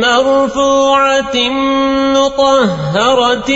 مَّرْفُوعَةٍ مُّطَهَّرَةٍ